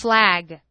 flag.